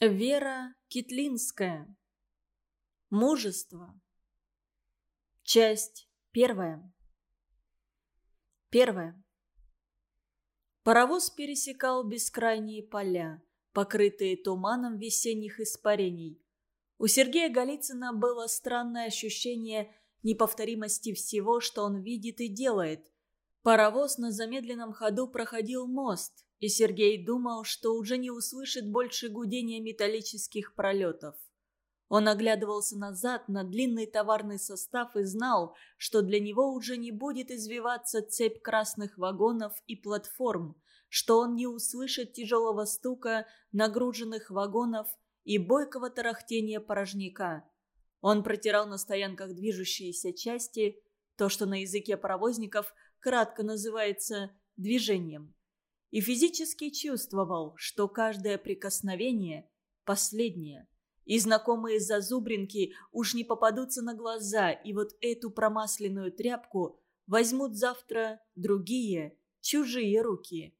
Вера Китлинская. Мужество. Часть первая. Первая. Паровоз пересекал бескрайние поля, покрытые туманом весенних испарений. У Сергея Голицына было странное ощущение неповторимости всего, что он видит и делает. Паровоз на замедленном ходу проходил мост, и Сергей думал, что уже не услышит больше гудения металлических пролетов. Он оглядывался назад на длинный товарный состав и знал, что для него уже не будет извиваться цепь красных вагонов и платформ, что он не услышит тяжелого стука нагруженных вагонов и бойкого тарахтения порожняка. Он протирал на стоянках движущиеся части, то, что на языке паровозников кратко называется «движением» и физически чувствовал, что каждое прикосновение – последнее. И знакомые зазубринки уж не попадутся на глаза, и вот эту промасленную тряпку возьмут завтра другие, чужие руки.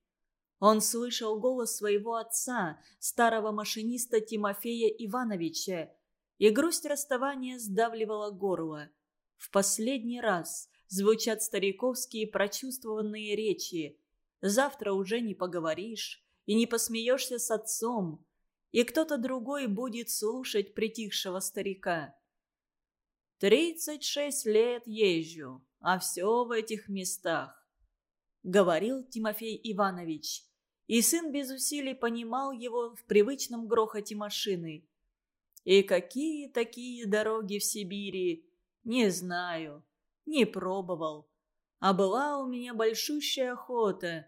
Он слышал голос своего отца, старого машиниста Тимофея Ивановича, и грусть расставания сдавливала горло. В последний раз звучат стариковские прочувствованные речи – Завтра уже не поговоришь и не посмеешься с отцом, и кто-то другой будет слушать притихшего старика. «Тридцать шесть лет езжу, а все в этих местах», — говорил Тимофей Иванович. И сын без усилий понимал его в привычном грохоте машины. «И какие такие дороги в Сибири? Не знаю, не пробовал. А была у меня большущая охота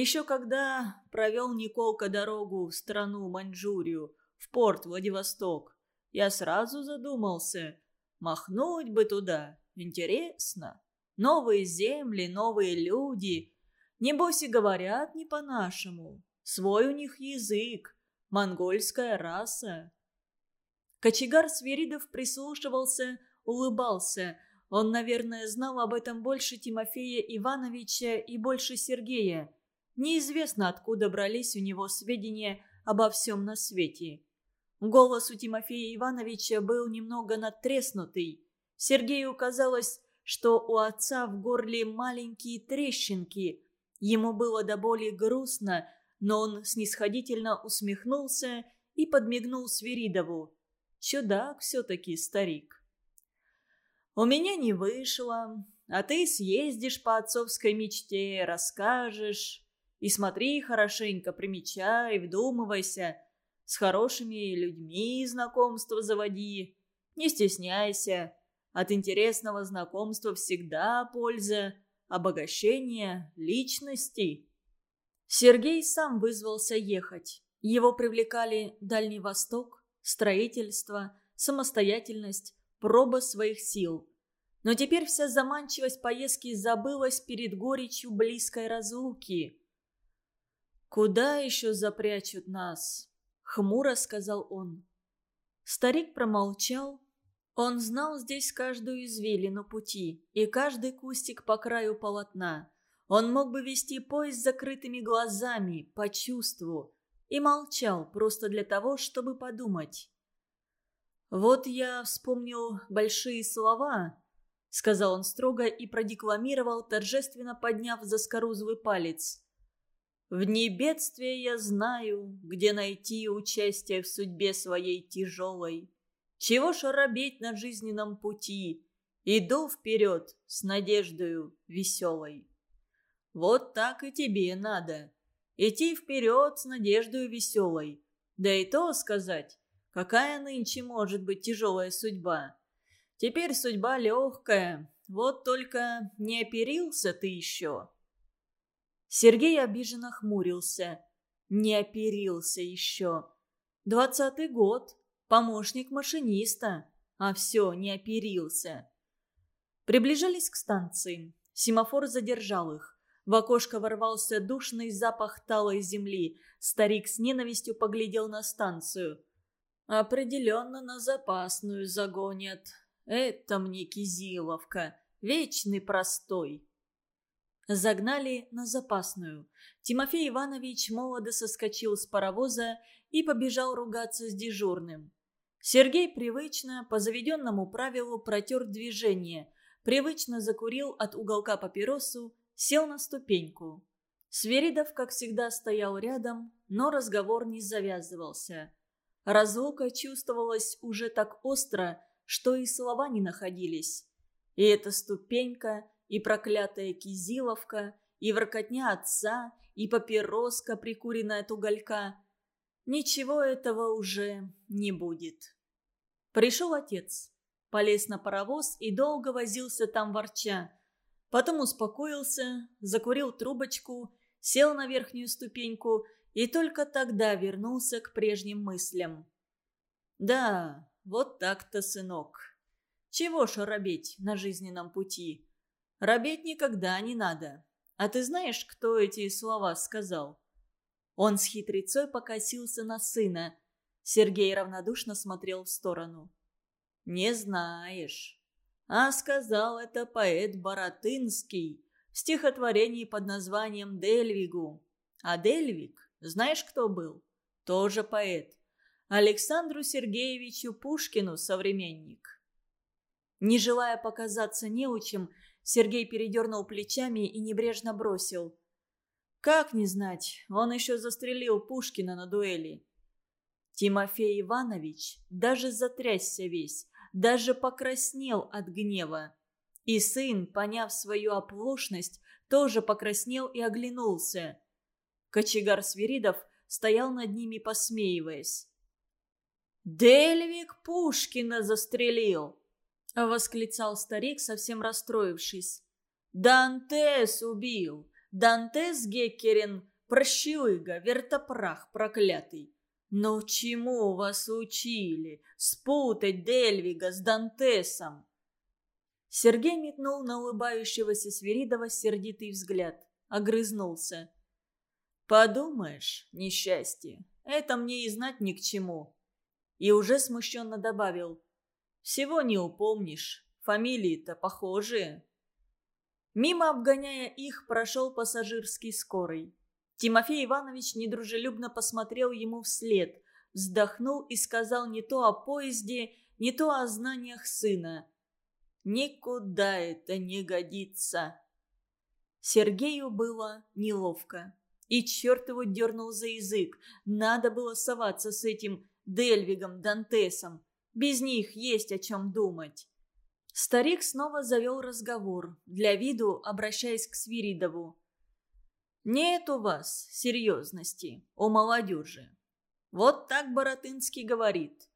еще когда провел Николка дорогу в страну Маньчжурию, в порт Владивосток, я сразу задумался, махнуть бы туда, интересно. Новые земли, новые люди. Небось и говорят не по-нашему. Свой у них язык, монгольская раса. Кочегар Свиридов прислушивался, улыбался. Он, наверное, знал об этом больше Тимофея Ивановича и больше Сергея. Неизвестно, откуда брались у него сведения обо всем на свете. Голос у Тимофея Ивановича был немного надтреснутый. Сергею казалось, что у отца в горле маленькие трещинки. Ему было до боли грустно, но он снисходительно усмехнулся и подмигнул Свиридову. Чудак все-таки старик. «У меня не вышло, а ты съездишь по отцовской мечте, расскажешь. И смотри хорошенько, примечай, вдумывайся. С хорошими людьми знакомство заводи. Не стесняйся. От интересного знакомства всегда польза, обогащение личности. Сергей сам вызвался ехать. Его привлекали Дальний Восток, строительство, самостоятельность, проба своих сил. Но теперь вся заманчивость поездки забылась перед горечью близкой разлуки. «Куда еще запрячут нас?» — хмуро сказал он. Старик промолчал. Он знал здесь каждую извилину пути и каждый кустик по краю полотна. Он мог бы вести поезд закрытыми глазами, по чувству, и молчал просто для того, чтобы подумать. «Вот я вспомнил большие слова», — сказал он строго и продекламировал, торжественно подняв заскорузлый палец. В дни бедствия я знаю, где найти участие в судьбе своей тяжелой. Чего ж робеть на жизненном пути? Иду вперед с надеждою веселой. Вот так и тебе надо. Идти вперед с надеждою веселой. Да и то сказать, какая нынче может быть тяжелая судьба. Теперь судьба легкая, вот только не оперился ты еще. Сергей обиженно хмурился. Не оперился еще. Двадцатый год. Помощник машиниста. А все, не оперился. Приближались к станции. Семафор задержал их. В окошко ворвался душный запах талой земли. Старик с ненавистью поглядел на станцию. «Определенно на запасную загонят. Это мне Кизиловка. Вечный простой». Загнали на запасную. Тимофей Иванович молодо соскочил с паровоза и побежал ругаться с дежурным. Сергей привычно, по заведенному правилу, протер движение, привычно закурил от уголка папиросу, сел на ступеньку. Сверидов, как всегда, стоял рядом, но разговор не завязывался. Разлука чувствовалась уже так остро, что и слова не находились. И эта ступенька, и проклятая кизиловка, и воркотня отца, и папироска, прикуренная от уголька. Ничего этого уже не будет. Пришел отец, полез на паровоз и долго возился там ворча. Потом успокоился, закурил трубочку, сел на верхнюю ступеньку и только тогда вернулся к прежним мыслям. «Да, вот так-то, сынок. Чего ж робеть на жизненном пути? Робеть никогда не надо. А ты знаешь, кто эти слова сказал?» Он с хитрецой покосился на сына. Сергей равнодушно смотрел в сторону. «Не знаешь. А сказал это поэт Боротынский в стихотворении под названием «Дельвигу». А Дельвиг, знаешь, кто был? Тоже поэт. Александру Сергеевичу Пушкину современник. Не желая показаться неучим, Сергей передернул плечами и небрежно бросил. «Как не знать, он еще застрелил Пушкина на дуэли». Тимофей Иванович даже затрясся весь, даже покраснел от гнева. И сын, поняв свою оплошность, тоже покраснел и оглянулся. Кочегар Свиридов стоял над ними, посмеиваясь. «Дельвик Пушкина застрелил!» — восклицал старик, совсем расстроившись. «Дантес убил! Дантес Геккерин, прощелыга, вертопрах проклятый! Но чему вас учили? Спутать Дельвига с Дантесом?» Сергей метнул на улыбающегося Свиридова сердитый взгляд. Огрызнулся. «Подумаешь, несчастье, это мне и знать ни к чему». И уже смущенно добавил. Всего не упомнишь. Фамилии-то похожие. Мимо обгоняя их, прошел пассажирский скорый. Тимофей Иванович недружелюбно посмотрел ему вслед, вздохнул и сказал не то о поезде, не то о знаниях сына. «Никуда это не годится». Сергею было неловко. И черт его дернул за язык. Надо было соваться с этим Дельвигом, Дантесом. Без них есть о чем думать. Старик снова завел разговор, для виду обращаясь к Свиридову. «Нет у вас серьезности, у молодежи. Вот так Боротынский говорит.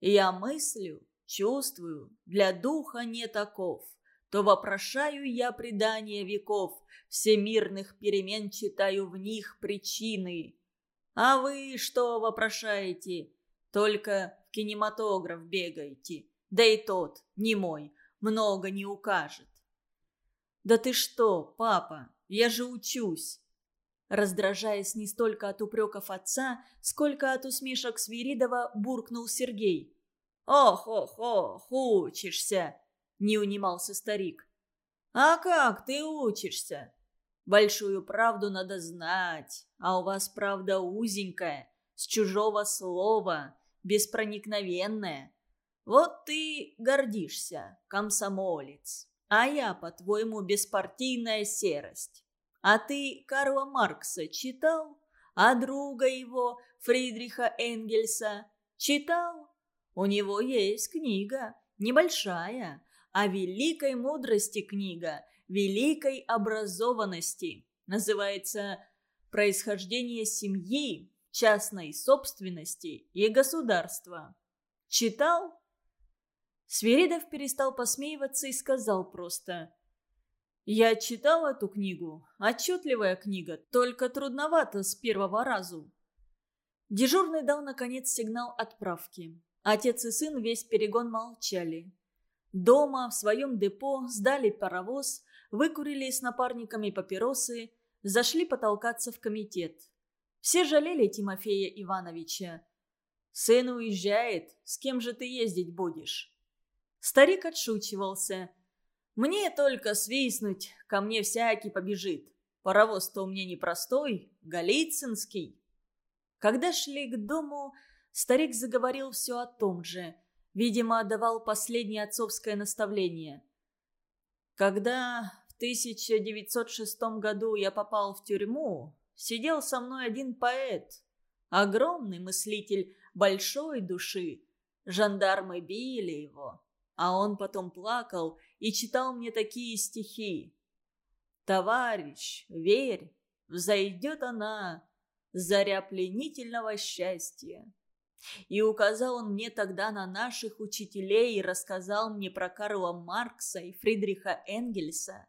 Я мыслю, чувствую, для духа не таков. То вопрошаю я предания веков, всемирных перемен читаю в них причины. А вы что вопрошаете? Только кинематограф бегаете. Да и тот, не мой, много не укажет. «Да ты что, папа, я же учусь!» Раздражаясь не столько от упреков отца, сколько от усмешек Свиридова, буркнул Сергей. «Ох, ох, ох, учишься!» – не унимался старик. «А как ты учишься? Большую правду надо знать, а у вас правда узенькая, с чужого слова беспроникновенная. Вот ты гордишься, комсомолец, а я, по-твоему, беспартийная серость. А ты Карла Маркса читал? А друга его, Фридриха Энгельса, читал? У него есть книга, небольшая, о великой мудрости книга, великой образованности. Называется «Происхождение семьи частной собственности и государства. Читал? Свиридов перестал посмеиваться и сказал просто. «Я читал эту книгу. Отчетливая книга, только трудновато с первого разу». Дежурный дал, наконец, сигнал отправки. Отец и сын весь перегон молчали. Дома, в своем депо, сдали паровоз, выкурили с напарниками папиросы, зашли потолкаться в комитет. Все жалели Тимофея Ивановича. «Сын уезжает, с кем же ты ездить будешь?» Старик отшучивался. «Мне только свистнуть, ко мне всякий побежит. Паровоз-то у меня непростой, голицынский». Когда шли к дому, старик заговорил все о том же. Видимо, давал последнее отцовское наставление. Когда в 1906 году я попал в тюрьму, сидел со мной один поэт, огромный мыслитель большой души. Жандармы били его, а он потом плакал и читал мне такие стихи. «Товарищ, верь, взойдет она, заря пленительного счастья». И указал он мне тогда на наших учителей и рассказал мне про Карла Маркса и Фридриха Энгельса.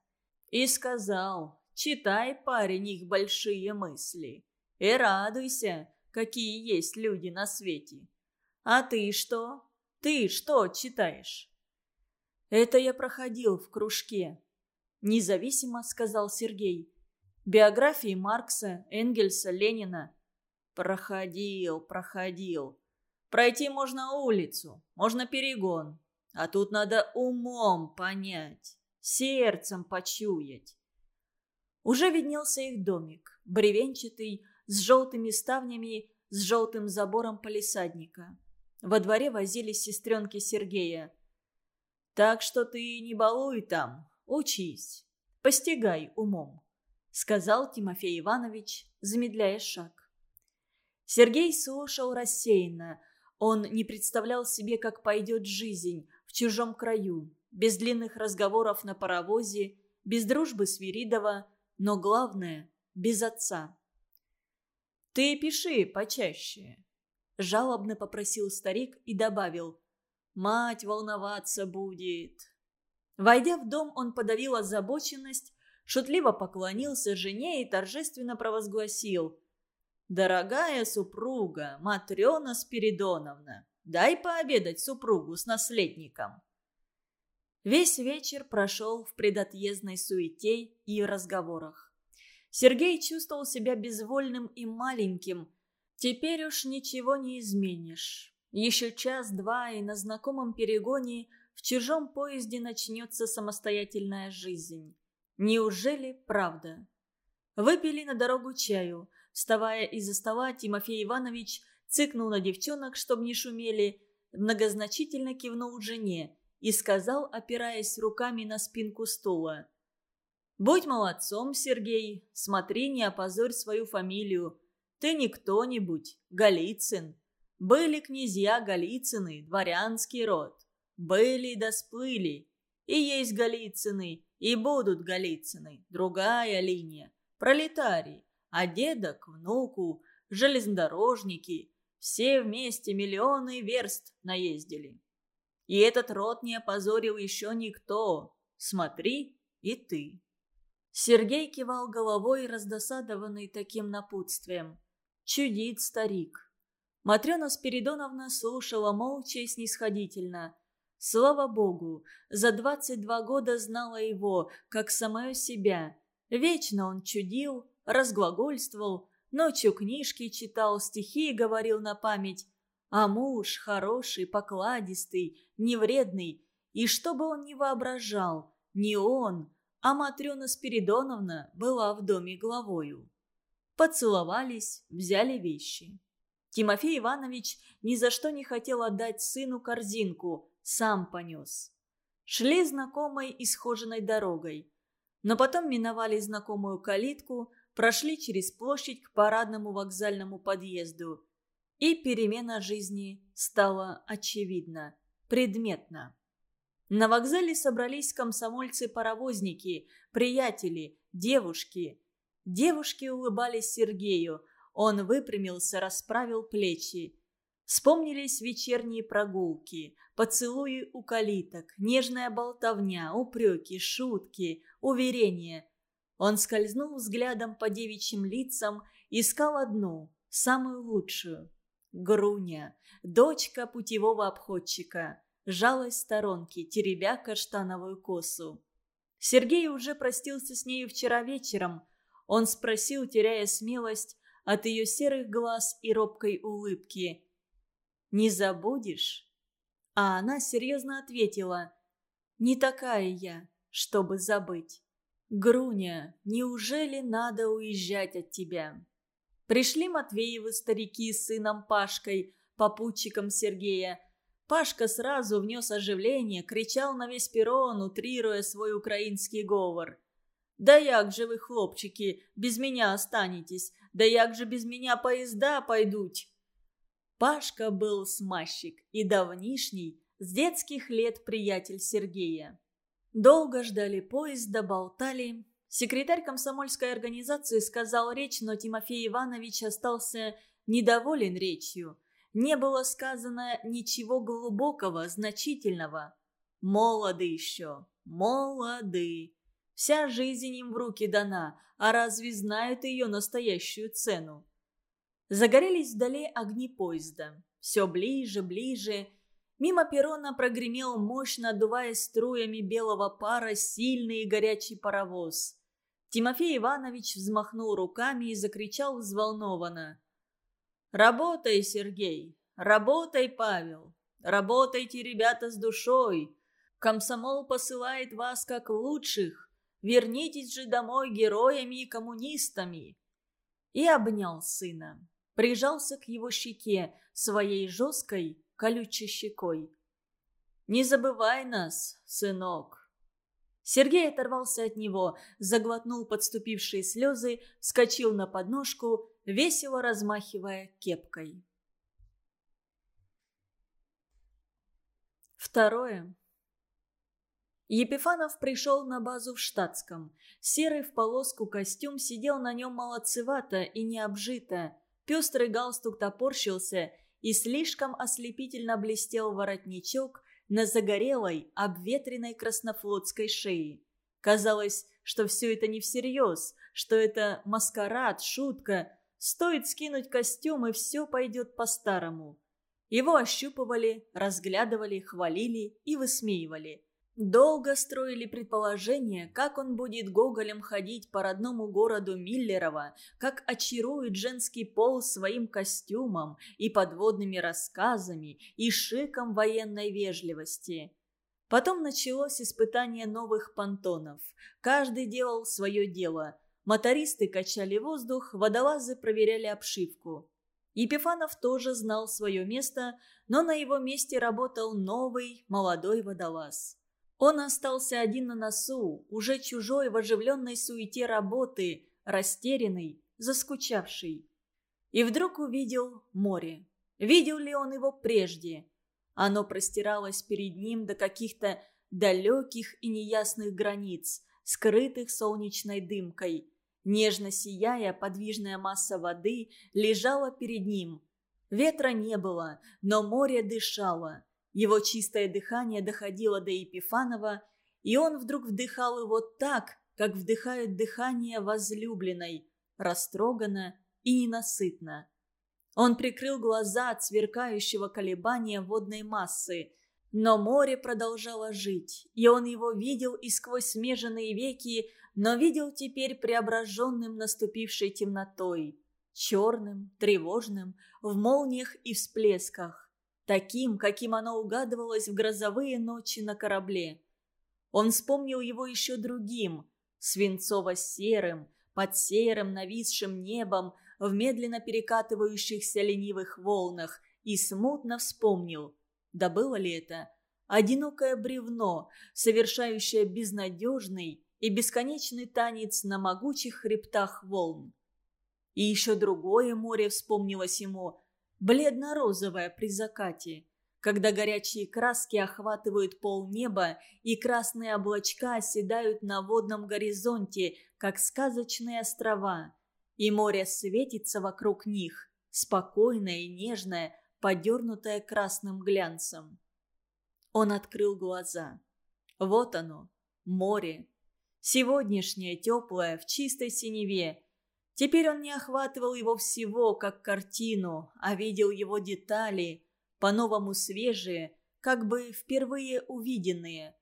И сказал, читай, парень, их большие мысли. И радуйся, какие есть люди на свете. А ты что? Ты что читаешь? Это я проходил в кружке. Независимо, сказал Сергей. Биографии Маркса, Энгельса, Ленина. Проходил, проходил. Пройти можно улицу, можно перегон. А тут надо умом понять, сердцем почуять. Уже виднелся их домик, бревенчатый, с желтыми ставнями, с желтым забором полисадника. Во дворе возились сестренки Сергея. «Так что ты не балуй там, учись, постигай умом», — сказал Тимофей Иванович, замедляя шаг. Сергей слушал рассеянно. Он не представлял себе, как пойдет жизнь в чужом краю, без длинных разговоров на паровозе, без дружбы Свиридова, но главное – без отца. «Ты пиши почаще», – жалобно попросил старик и добавил. «Мать волноваться будет». Войдя в дом, он подавил озабоченность, шутливо поклонился жене и торжественно провозгласил. «Дорогая супруга, Матрена Спиридоновна, дай пообедать супругу с наследником». Весь вечер прошел в предотъездной суете и разговорах. Сергей чувствовал себя безвольным и маленьким. Теперь уж ничего не изменишь. Еще час-два, и на знакомом перегоне в чужом поезде начнется самостоятельная жизнь. Неужели правда? Выпили на дорогу чаю. Вставая из-за стола, Тимофей Иванович цыкнул на девчонок, чтобы не шумели, многозначительно кивнул жене и сказал, опираясь руками на спинку стула. Будь молодцом, Сергей, смотри, не опозорь свою фамилию. Ты не кто-нибудь, Голицын. Были князья Голицыны, дворянский род. Были да сплыли. И есть Голицыны, и будут Голицыны. Другая линия. Пролетарии. А деда к внуку, железнодорожники. Все вместе миллионы верст наездили. И этот род не опозорил еще никто. Смотри и ты. Сергей кивал головой, раздосадованный таким напутствием. Чудит старик. Матрена Спиридоновна слушала молча и снисходительно. Слава богу, за двадцать два года знала его, как самое себя. Вечно он чудил, разглагольствовал, ночью книжки читал, стихи говорил на память. А муж хороший, покладистый, невредный. И что бы он ни воображал, не он, а Матрена Спиридоновна была в доме главою. Поцеловались, взяли вещи. Тимофей Иванович ни за что не хотел отдать сыну корзинку, сам понес. Шли знакомой исхоженной дорогой. Но потом миновали знакомую калитку, прошли через площадь к парадному вокзальному подъезду. И перемена жизни стала очевидна, предметна. На вокзале собрались комсомольцы-паровозники, приятели, девушки. Девушки улыбались Сергею. Он выпрямился, расправил плечи. Вспомнились вечерние прогулки, поцелуи у калиток, нежная болтовня, упреки, шутки, уверения. Он скользнул взглядом по девичьим лицам, искал одну, самую лучшую. Груня, дочка путевого обходчика жалась сторонки, теребя каштановую косу. Сергей уже простился с нею вчера вечером. Он спросил, теряя смелость, от ее серых глаз и робкой улыбки. «Не забудешь?» А она серьезно ответила. «Не такая я, чтобы забыть. Груня, неужели надо уезжать от тебя?» Пришли Матвеевы старики с сыном Пашкой, попутчиком Сергея. Пашка сразу внес оживление, кричал на весь перрон, утрируя свой украинский говор. «Да як же вы, хлопчики, без меня останетесь? Да як же без меня поезда пойдут?» Пашка был смазчик и давнишний, с детских лет приятель Сергея. Долго ждали поезда, болтали. Секретарь комсомольской организации сказал речь, но Тимофей Иванович остался недоволен речью. Не было сказано ничего глубокого, значительного. Молоды еще, молоды. Вся жизнь им в руки дана, а разве знают ее настоящую цену? Загорелись вдали огни поезда. Все ближе, ближе. Мимо перрона прогремел мощно, отдувая струями белого пара, сильный и горячий паровоз. Тимофей Иванович взмахнул руками и закричал взволнованно. «Работай, Сергей! Работай, Павел! Работайте, ребята, с душой! Комсомол посылает вас как лучших! Вернитесь же домой героями и коммунистами!» И обнял сына прижался к его щеке своей жесткой, колючей щекой. «Не забывай нас, сынок!» Сергей оторвался от него, заглотнул подступившие слезы, вскочил на подножку, весело размахивая кепкой. Второе. Епифанов пришел на базу в штатском. Серый в полоску костюм сидел на нем молодцевато и необжито. Пестрый галстук топорщился, и слишком ослепительно блестел воротничок на загорелой, обветренной краснофлотской шее. Казалось, что все это не всерьез, что это маскарад, шутка. Стоит скинуть костюм, и все пойдет по-старому. Его ощупывали, разглядывали, хвалили и высмеивали. Долго строили предположение, как он будет Гоголем ходить по родному городу Миллерова, как очарует женский пол своим костюмом и подводными рассказами и шиком военной вежливости. Потом началось испытание новых понтонов. Каждый делал свое дело. Мотористы качали воздух, водолазы проверяли обшивку. Епифанов тоже знал свое место, но на его месте работал новый молодой водолаз. Он остался один на носу, уже чужой в оживленной суете работы, растерянный, заскучавший. И вдруг увидел море. Видел ли он его прежде? Оно простиралось перед ним до каких-то далеких и неясных границ, скрытых солнечной дымкой. Нежно сияя, подвижная масса воды лежала перед ним. Ветра не было, но море дышало. Его чистое дыхание доходило до Епифанова, и он вдруг вдыхал его так, как вдыхают дыхание возлюбленной, растроганно и ненасытно. Он прикрыл глаза от сверкающего колебания водной массы, но море продолжало жить, и он его видел и сквозь смеженные веки, но видел теперь преображенным наступившей темнотой, черным, тревожным, в молниях и всплесках таким, каким оно угадывалось в грозовые ночи на корабле. Он вспомнил его еще другим, свинцово-серым, под серым нависшим небом, в медленно перекатывающихся ленивых волнах, и смутно вспомнил, да было ли это, одинокое бревно, совершающее безнадежный и бесконечный танец на могучих хребтах волн. И еще другое море вспомнилось ему – бледно-розовая при закате, когда горячие краски охватывают полнеба и красные облачка оседают на водном горизонте, как сказочные острова, и море светится вокруг них, спокойное и нежное, подернутое красным глянцем. Он открыл глаза. Вот оно, море. Сегодняшнее, теплое, в чистой синеве, Теперь он не охватывал его всего, как картину, а видел его детали, по-новому свежие, как бы впервые увиденные.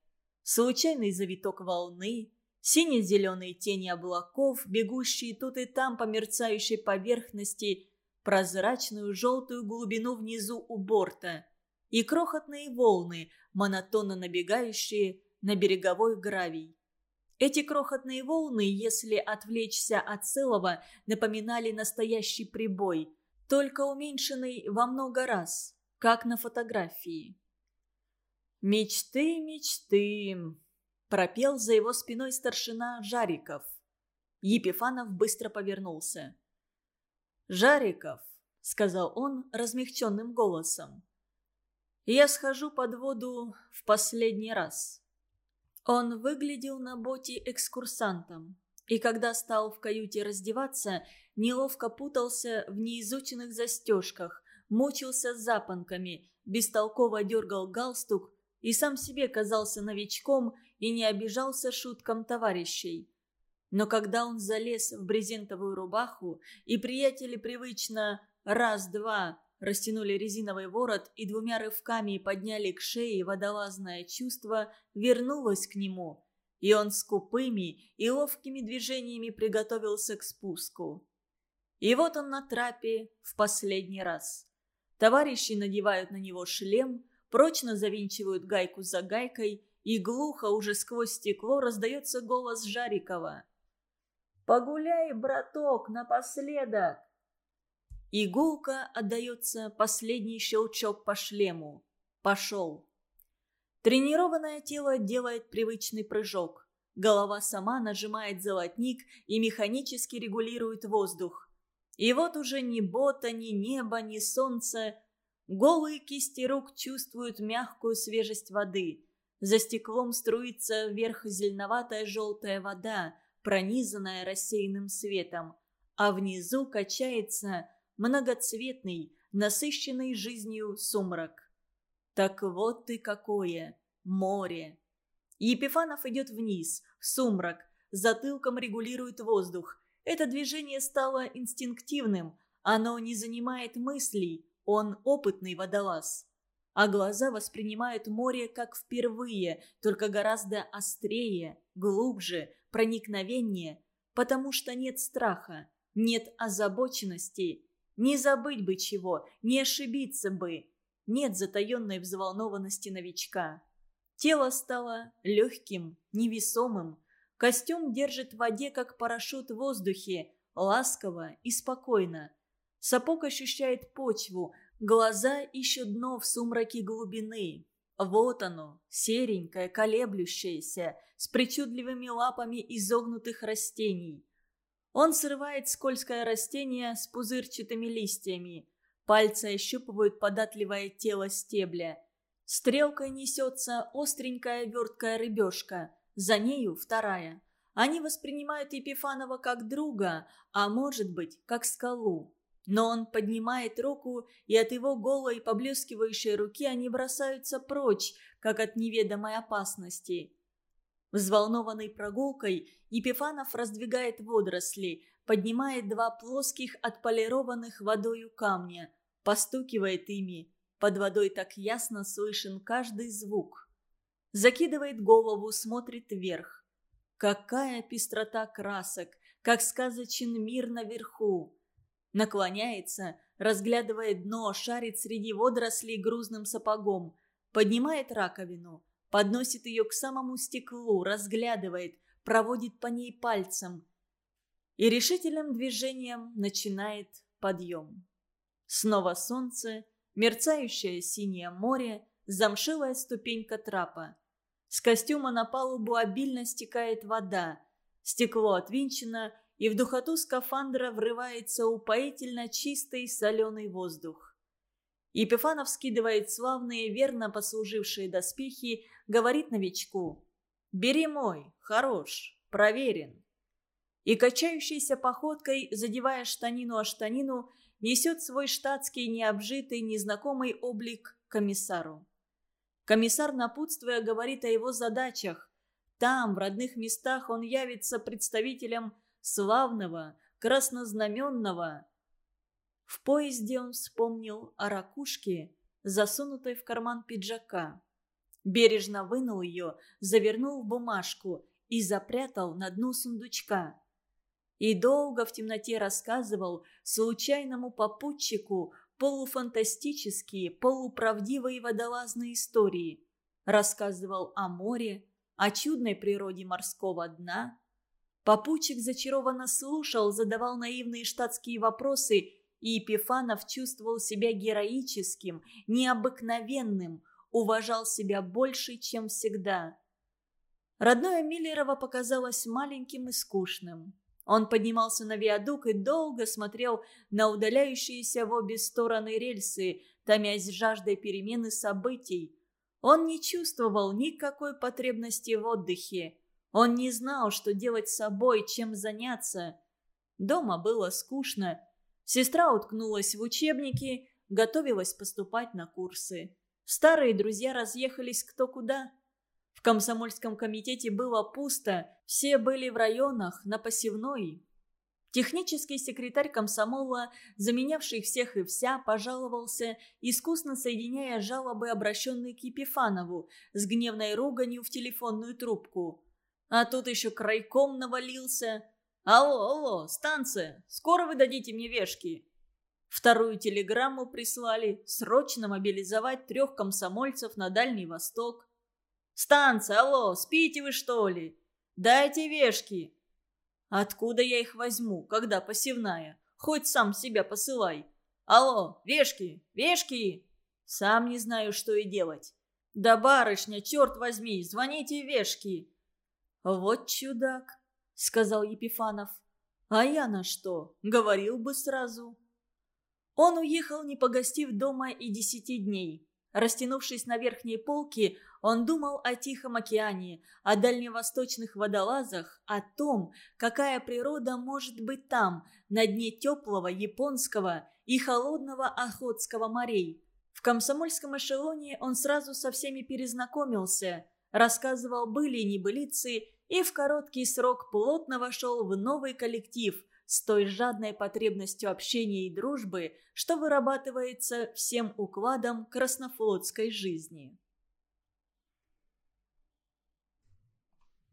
Случайный завиток волны, сине-зеленые тени облаков, бегущие тут и там по мерцающей поверхности, прозрачную желтую глубину внизу у борта и крохотные волны, монотонно набегающие на береговой гравий. Эти крохотные волны, если отвлечься от целого, напоминали настоящий прибой, только уменьшенный во много раз, как на фотографии. «Мечты, мечты!» – пропел за его спиной старшина Жариков. Епифанов быстро повернулся. «Жариков», – сказал он размягченным голосом, – «я схожу под воду в последний раз». Он выглядел на боте экскурсантом, и когда стал в каюте раздеваться, неловко путался в неизученных застежках, мучился запонками, бестолково дергал галстук и сам себе казался новичком и не обижался шуткам товарищей. Но когда он залез в брезентовую рубаху, и приятели привычно «раз-два» растянули резиновый ворот и двумя рывками подняли к шее водолазное чувство, вернулось к нему, и он скупыми и ловкими движениями приготовился к спуску. И вот он на трапе в последний раз. Товарищи надевают на него шлем, прочно завинчивают гайку за гайкой, и глухо уже сквозь стекло раздается голос Жарикова. «Погуляй, браток, напоследок!» И гулко отдается последний щелчок по шлему. Пошел. Тренированное тело делает привычный прыжок. Голова сама нажимает золотник и механически регулирует воздух. И вот уже ни бота, ни небо, ни солнце. Голые кисти рук чувствуют мягкую свежесть воды. За стеклом струится вверх зеленоватая желтая вода, пронизанная рассеянным светом. А внизу качается многоцветный, насыщенный жизнью сумрак. Так вот ты какое море. Епифанов идет вниз, в сумрак, затылком регулирует воздух. Это движение стало инстинктивным, оно не занимает мыслей, он опытный водолаз. А глаза воспринимают море как впервые, только гораздо острее, глубже, проникновеннее, потому что нет страха, нет озабоченности, не забыть бы чего, не ошибиться бы. Нет затаенной взволнованности новичка. Тело стало легким, невесомым. Костюм держит в воде, как парашют в воздухе, ласково и спокойно. Сапог ощущает почву, глаза ищут дно в сумраке глубины. Вот оно, серенькое, колеблющееся, с причудливыми лапами изогнутых растений. Он срывает скользкое растение с пузырчатыми листьями. Пальцы ощупывают податливое тело стебля. Стрелкой несется остренькая верткая рыбешка. За нею вторая. Они воспринимают Епифанова как друга, а может быть, как скалу. Но он поднимает руку, и от его голой поблескивающей руки они бросаются прочь, как от неведомой опасности. Взволнованный прогулкой, Епифанов раздвигает водоросли, поднимает два плоских отполированных водою камня, постукивает ими. Под водой так ясно слышен каждый звук. Закидывает голову, смотрит вверх. Какая пестрота красок, как сказочен мир наверху. Наклоняется, разглядывает дно, шарит среди водорослей грузным сапогом, поднимает раковину – подносит ее к самому стеклу, разглядывает, проводит по ней пальцем и решительным движением начинает подъем. Снова солнце, мерцающее синее море, замшилая ступенька трапа. С костюма на палубу обильно стекает вода, стекло отвинчено, и в духоту скафандра врывается упоительно чистый соленый воздух. Епифанов скидывает славные, верно послужившие доспехи, говорит новичку «Бери мой, хорош, проверен». И качающейся походкой, задевая штанину о штанину, несет свой штатский, необжитый, незнакомый облик комиссару. Комиссар, напутствуя, говорит о его задачах. Там, в родных местах, он явится представителем славного, краснознаменного, в поезде он вспомнил о ракушке, засунутой в карман пиджака. Бережно вынул ее, завернул в бумажку и запрятал на дну сундучка. И долго в темноте рассказывал случайному попутчику полуфантастические, полуправдивые водолазные истории. Рассказывал о море, о чудной природе морского дна. Попутчик зачарованно слушал, задавал наивные штатские вопросы, и Епифанов чувствовал себя героическим, необыкновенным, уважал себя больше, чем всегда. Родное Миллерово показалось маленьким и скучным. Он поднимался на виадук и долго смотрел на удаляющиеся в обе стороны рельсы, томясь жаждой перемены событий. Он не чувствовал никакой потребности в отдыхе. Он не знал, что делать с собой, чем заняться. Дома было скучно. Сестра уткнулась в учебники, готовилась поступать на курсы. Старые друзья разъехались кто куда – комсомольском комитете было пусто, все были в районах, на посевной. Технический секретарь комсомола, заменявший всех и вся, пожаловался, искусно соединяя жалобы, обращенные к Епифанову, с гневной руганью в телефонную трубку. А тут еще крайком навалился. «Алло, алло, станция, скоро вы дадите мне вешки?» Вторую телеграмму прислали срочно мобилизовать трех комсомольцев на Дальний Восток. «Станция, алло, спите вы, что ли? Дайте вешки!» «Откуда я их возьму, когда посевная? Хоть сам себя посылай!» «Алло, вешки, вешки!» «Сам не знаю, что и делать!» «Да, барышня, черт возьми, звоните вешки!» «Вот чудак!» — сказал Епифанов. «А я на что? Говорил бы сразу!» Он уехал, не погостив дома и десяти дней. Растянувшись на верхней полке, он думал о Тихом океане, о дальневосточных водолазах, о том, какая природа может быть там, на дне теплого японского и холодного Охотского морей. В комсомольском эшелоне он сразу со всеми перезнакомился, рассказывал были и небылицы и в короткий срок плотно вошел в новый коллектив – с той жадной потребностью общения и дружбы, что вырабатывается всем укладом краснофлотской жизни.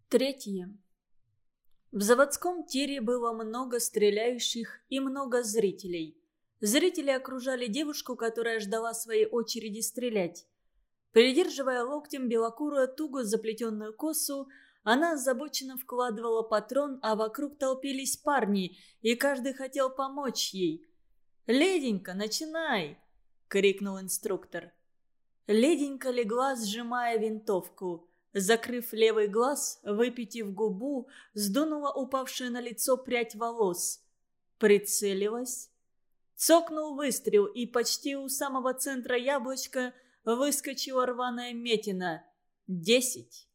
Третье. В заводском тире было много стреляющих и много зрителей. Зрители окружали девушку, которая ждала своей очереди стрелять. Придерживая локтем белокурую туго заплетенную косу, она озабоченно вкладывала патрон, а вокруг толпились парни, и каждый хотел помочь ей. «Леденька, начинай!» — крикнул инструктор. Леденька легла, сжимая винтовку. Закрыв левый глаз, выпитив губу, сдунула упавшую на лицо прядь волос. Прицелилась. Цокнул выстрел, и почти у самого центра яблочка выскочила рваная метина. Десять.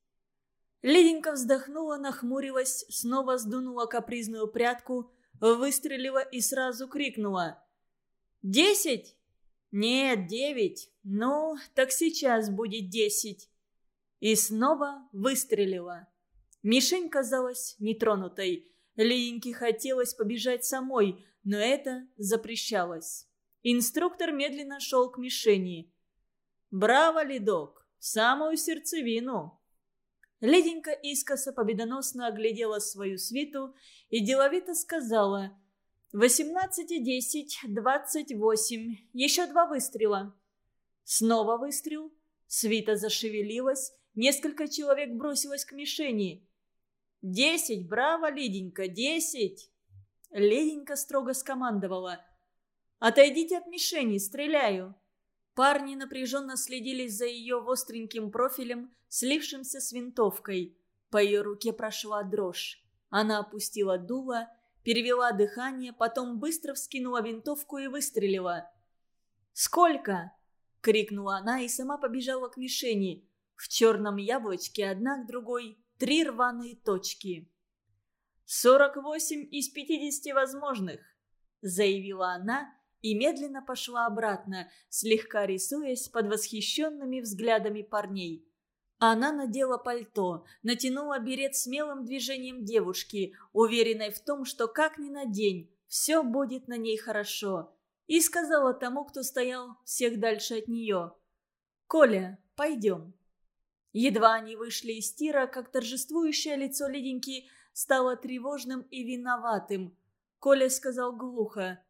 Леденька вздохнула, нахмурилась, снова сдунула капризную прядку, выстрелила и сразу крикнула. «Десять?» «Нет, девять. Ну, так сейчас будет десять». И снова выстрелила. Мишень казалась нетронутой. Леденьке хотелось побежать самой, но это запрещалось. Инструктор медленно шел к мишени. «Браво, ледок! В самую сердцевину!» Леденька искоса победоносно оглядела свою свиту и деловито сказала «Восемнадцать и десять, двадцать восемь, еще два выстрела». Снова выстрел. Свита зашевелилась, несколько человек бросилось к мишени. «Десять, браво, Леденька, десять!» Леденька строго скомандовала. «Отойдите от мишени, стреляю!» Парни напряженно следили за ее остреньким профилем, слившимся с винтовкой. По ее руке прошла дрожь. Она опустила дуло, перевела дыхание, потом быстро вскинула винтовку и выстрелила. «Сколько?» — крикнула она и сама побежала к мишени. В черном яблочке одна к другой три рваные точки. «Сорок восемь из пятидесяти возможных», — заявила она и медленно пошла обратно, слегка рисуясь под восхищенными взглядами парней. Она надела пальто, натянула берет смелым движением девушки, уверенной в том, что как ни на день, все будет на ней хорошо, и сказала тому, кто стоял всех дальше от нее. «Коля, пойдем». Едва они вышли из тира, как торжествующее лицо леденьки стало тревожным и виноватым. Коля сказал глухо.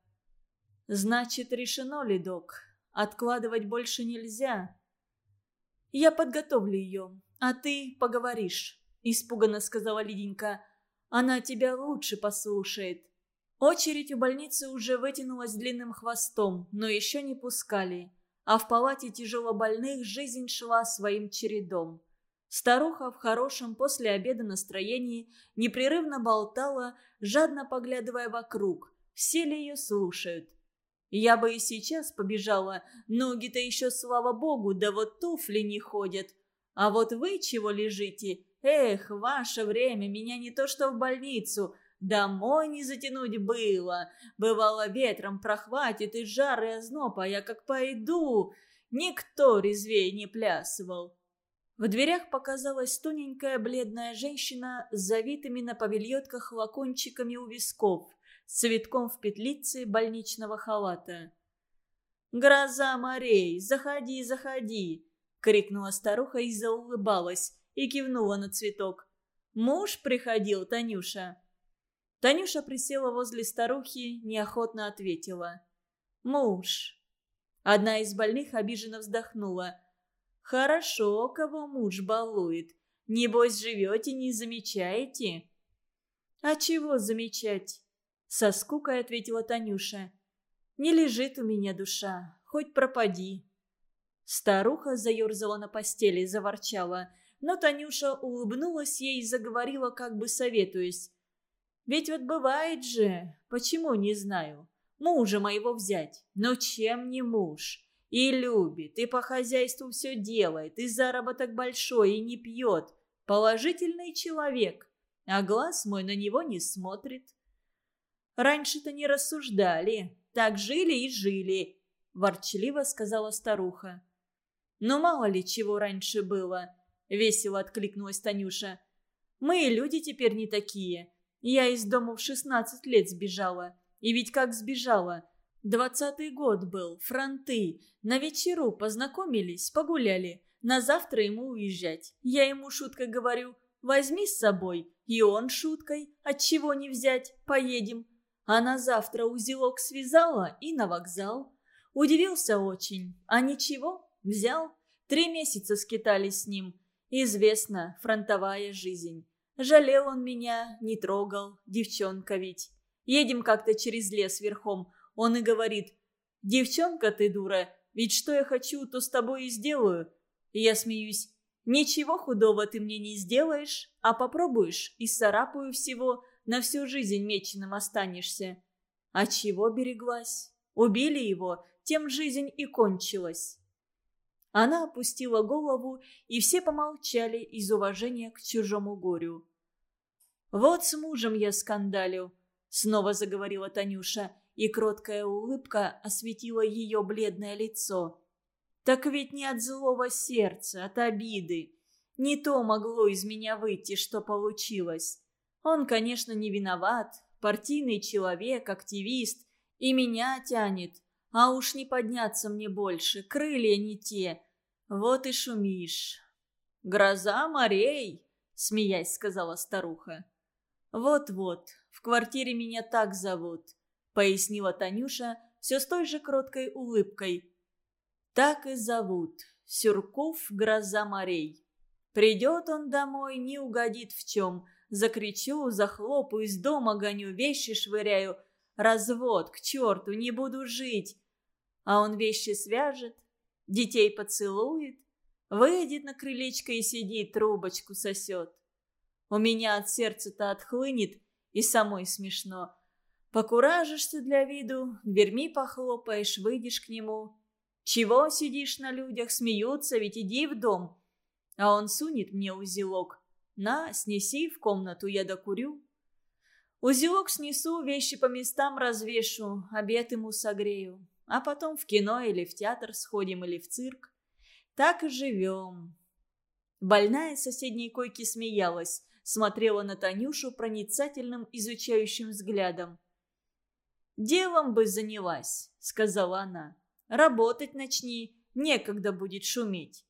«Значит, решено, ледок. Откладывать больше нельзя. Я подготовлю ее. а ты поговоришь», – испуганно сказала Лиденька. «Она тебя лучше послушает». Очередь у больницы уже вытянулась длинным хвостом, но еще не пускали. А в палате тяжелобольных жизнь шла своим чередом. Старуха в хорошем после обеда настроении непрерывно болтала, жадно поглядывая вокруг. Все ли ее слушают? Я бы и сейчас побежала, ноги-то еще, слава богу, да вот туфли не ходят. А вот вы чего лежите? Эх, ваше время, меня не то что в больницу – Домой не затянуть было. Бывало, ветром прохватит и жар, и озноб, а я как пойду. Никто резвее не плясывал. В дверях показалась тоненькая бледная женщина с завитыми на павильотках лакончиками у висков, с цветком в петлице больничного халата. «Гроза морей! Заходи, заходи!» — крикнула старуха и заулыбалась, и кивнула на цветок. «Муж приходил, Танюша?» Танюша присела возле старухи, неохотно ответила. «Муж». Одна из больных обиженно вздохнула. «Хорошо, кого муж балует. Небось, живете, не замечаете?» «А чего замечать?» Со скукой ответила Танюша. «Не лежит у меня душа, хоть пропади». Старуха заерзала на постели, заворчала. Но Танюша улыбнулась ей и заговорила, как бы советуясь. Ведь вот бывает же, почему не знаю, мужа моего взять, но чем не муж? И любит, и по хозяйству все делает, и заработок большой, и не пьет. Положительный человек, а глаз мой на него не смотрит. Раньше-то не рассуждали, так жили и жили, ворчливо сказала старуха. «Ну, мало ли чего раньше было», — весело откликнулась Танюша. «Мы и люди теперь не такие. Я из дома в 16 лет сбежала. И ведь как сбежала? Двадцатый год был, фронты. На вечеру познакомились, погуляли. На завтра ему уезжать. Я ему шуткой говорю, возьми с собой. И он шуткой, от чего не взять, поедем. А на завтра узелок связала и на вокзал. Удивился очень. А ничего, взял. Три месяца скитались с ним. Известно, фронтовая жизнь. Жалел он меня, не трогал, девчонка ведь. Едем как-то через лес верхом. Он и говорит, «Девчонка ты дура, ведь что я хочу, то с тобой и сделаю». И я смеюсь, «Ничего худого ты мне не сделаешь, а попробуешь и сарапаю всего, на всю жизнь меченым останешься». А чего береглась? Убили его, тем жизнь и кончилась. Она опустила голову, и все помолчали из уважения к чужому горю. «Вот с мужем я скандалю», — снова заговорила Танюша, и кроткая улыбка осветила ее бледное лицо. «Так ведь не от злого сердца, от обиды. Не то могло из меня выйти, что получилось. Он, конечно, не виноват, партийный человек, активист, и меня тянет. А уж не подняться мне больше, крылья не те. Вот и шумишь». «Гроза морей», — смеясь сказала старуха. «Вот-вот, в квартире меня так зовут», — пояснила Танюша все с той же кроткой улыбкой. «Так и зовут. Сюрков гроза морей. Придет он домой, не угодит в чем. Закричу, захлопаю, из дома гоню, вещи швыряю. Развод, к черту, не буду жить. А он вещи свяжет, детей поцелует, выйдет на крылечко и сидит, трубочку сосет. У меня от сердца-то отхлынет, и самой смешно. Покуражишься для виду, дверьми похлопаешь, выйдешь к нему. Чего сидишь на людях, смеются, ведь иди в дом. А он сунет мне узелок. На, снеси в комнату, я докурю. Узелок снесу, вещи по местам развешу, обед ему согрею. А потом в кино или в театр сходим, или в цирк. Так и живем. Больная с соседней койки смеялась смотрела на Танюшу проницательным изучающим взглядом. «Делом бы занялась», — сказала она. «Работать начни, некогда будет шуметь».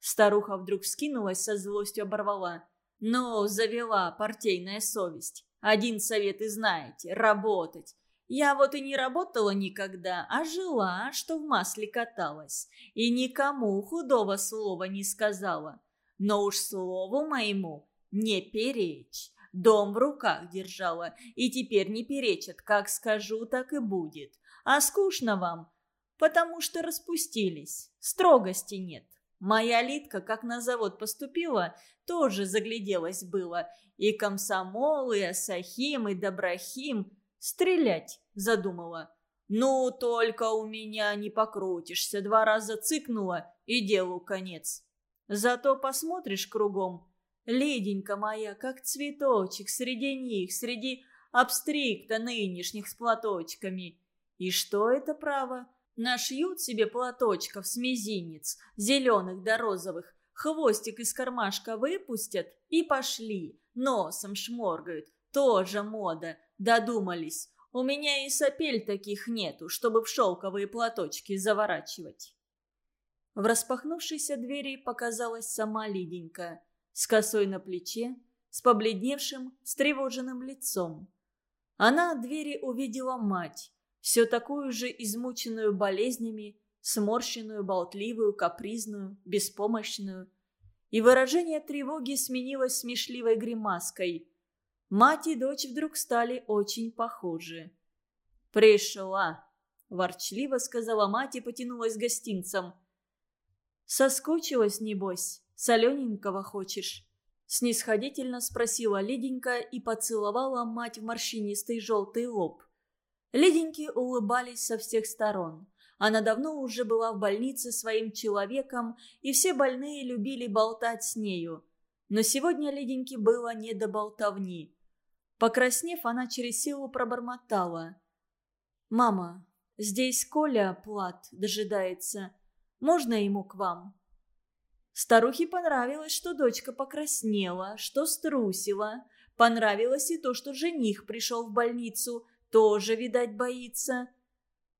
Старуха вдруг вскинулась, со злостью оборвала. «Ну, завела партийная совесть. Один совет и знаете — работать. Я вот и не работала никогда, а жила, что в масле каталась. И никому худого слова не сказала. но уж слову моему не перечь. Дом в руках держала, и теперь не перечат, как скажу, так и будет. А скучно вам, потому что распустились, строгости нет. Моя Литка, как на завод поступила, тоже загляделась было. И комсомол, и Асахим, и Доброхим. Стрелять задумала. Ну, только у меня не покрутишься. Два раза цыкнула, и делу конец. Зато посмотришь кругом. Леденька моя, как цветочек среди них, среди абстрикта нынешних с платочками. И что это право? Нашьют себе платочков с мизинец, зеленых да розовых, хвостик из кармашка выпустят и пошли, носом шморгают. Тоже мода, додумались. У меня и сопель таких нету, чтобы в шелковые платочки заворачивать. В распахнувшейся двери показалась сама Лиденька, с косой на плече, с побледневшим, встревоженным лицом. Она от двери увидела мать, все такую же измученную болезнями, сморщенную, болтливую, капризную, беспомощную. И выражение тревоги сменилось смешливой гримаской. Мать и дочь вдруг стали очень похожи. «Пришла!» – ворчливо сказала мать и потянулась к гостинцам. «Соскучилась, небось? Солененького хочешь?» Снисходительно спросила Леденька и поцеловала мать в морщинистый желтый лоб. Леденьки улыбались со всех сторон. Она давно уже была в больнице своим человеком, и все больные любили болтать с нею. Но сегодня Леденьке было не до болтовни. Покраснев, она через силу пробормотала. «Мама, здесь Коля Плат дожидается. Можно ему к вам?» Старухе понравилось, что дочка покраснела, что струсила. Понравилось и то, что жених пришел в больницу – тоже, видать, боится.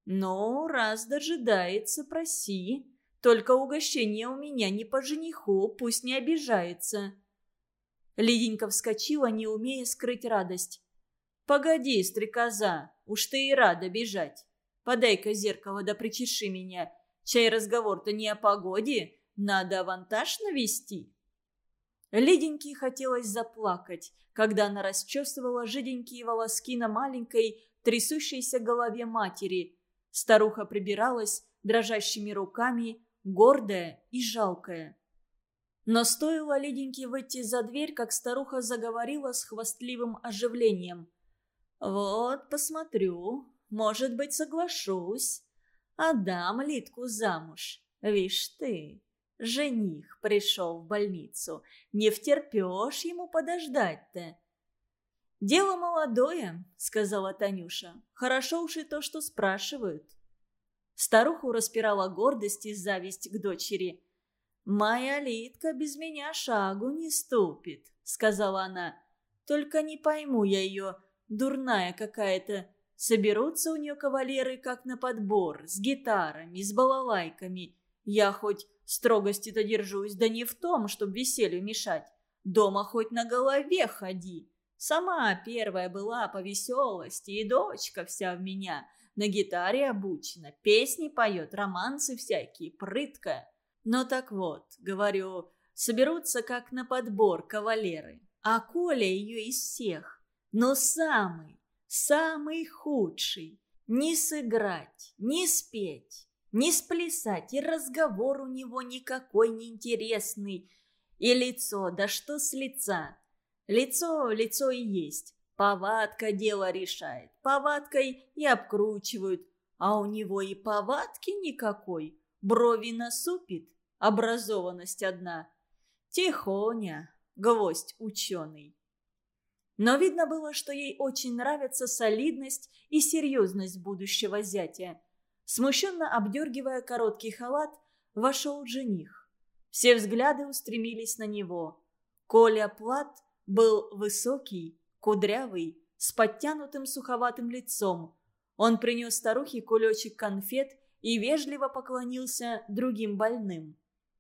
Но раз дожидается, проси. Только угощение у меня не по жениху, пусть не обижается. Лиденька вскочила, не умея скрыть радость. «Погоди, стрекоза, уж ты и рада бежать. Подай-ка зеркало да причеши меня. Чай разговор-то не о погоде, надо авантаж навести». Лиденьке хотелось заплакать, когда она расчесывала жиденькие волоски на маленькой, трясущейся голове матери. Старуха прибиралась дрожащими руками, гордая и жалкая. Но стоило Лиденьке выйти за дверь, как старуха заговорила с хвастливым оживлением. «Вот, посмотрю, может быть, соглашусь. Отдам Литку замуж. Вишь ты, Жених пришел в больницу. Не втерпешь ему подождать-то. «Дело молодое», — сказала Танюша. «Хорошо уж и то, что спрашивают». Старуху распирала гордость и зависть к дочери. «Моя Литка без меня шагу не ступит», — сказала она. «Только не пойму я ее, дурная какая-то. Соберутся у нее кавалеры, как на подбор, с гитарами, с балалайками. Я хоть Строгости-то держусь, да не в том, чтобы веселью мешать. Дома хоть на голове ходи. Сама первая была по веселости, и дочка вся в меня. На гитаре обучена, песни поет, романсы всякие, прыткая. Но так вот, говорю, соберутся как на подбор кавалеры. А Коля ее из всех. Но самый, самый худший. Не сыграть, не спеть, не сплясать, и разговор у него никакой не интересный. И лицо, да что с лица? Лицо, лицо и есть. Повадка дело решает. Повадкой и обкручивают. А у него и повадки никакой. Брови насупит, образованность одна. Тихоня, гвоздь ученый. Но видно было, что ей очень нравится солидность и серьезность будущего зятя. Смущенно обдергивая короткий халат, вошел жених. Все взгляды устремились на него. Коля Плат был высокий, кудрявый, с подтянутым суховатым лицом. Он принес старухе кулечек конфет и вежливо поклонился другим больным.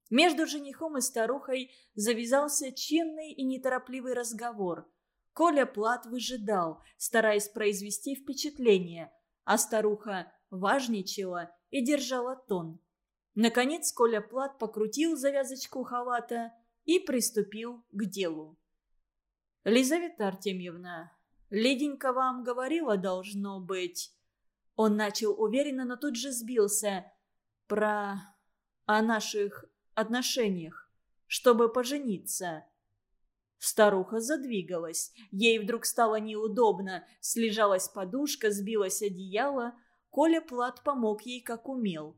Между женихом и старухой завязался чинный и неторопливый разговор. Коля Плат выжидал, стараясь произвести впечатление, а старуха важничала и держала тон. Наконец Коля Плат покрутил завязочку халата и приступил к делу. «Лизавета Артемьевна, Лиденька вам говорила, должно быть...» Он начал уверенно, но тут же сбился. «Про... о наших отношениях, чтобы пожениться». Старуха задвигалась. Ей вдруг стало неудобно. Слежалась подушка, сбилось одеяло. Коля Плат помог ей, как умел.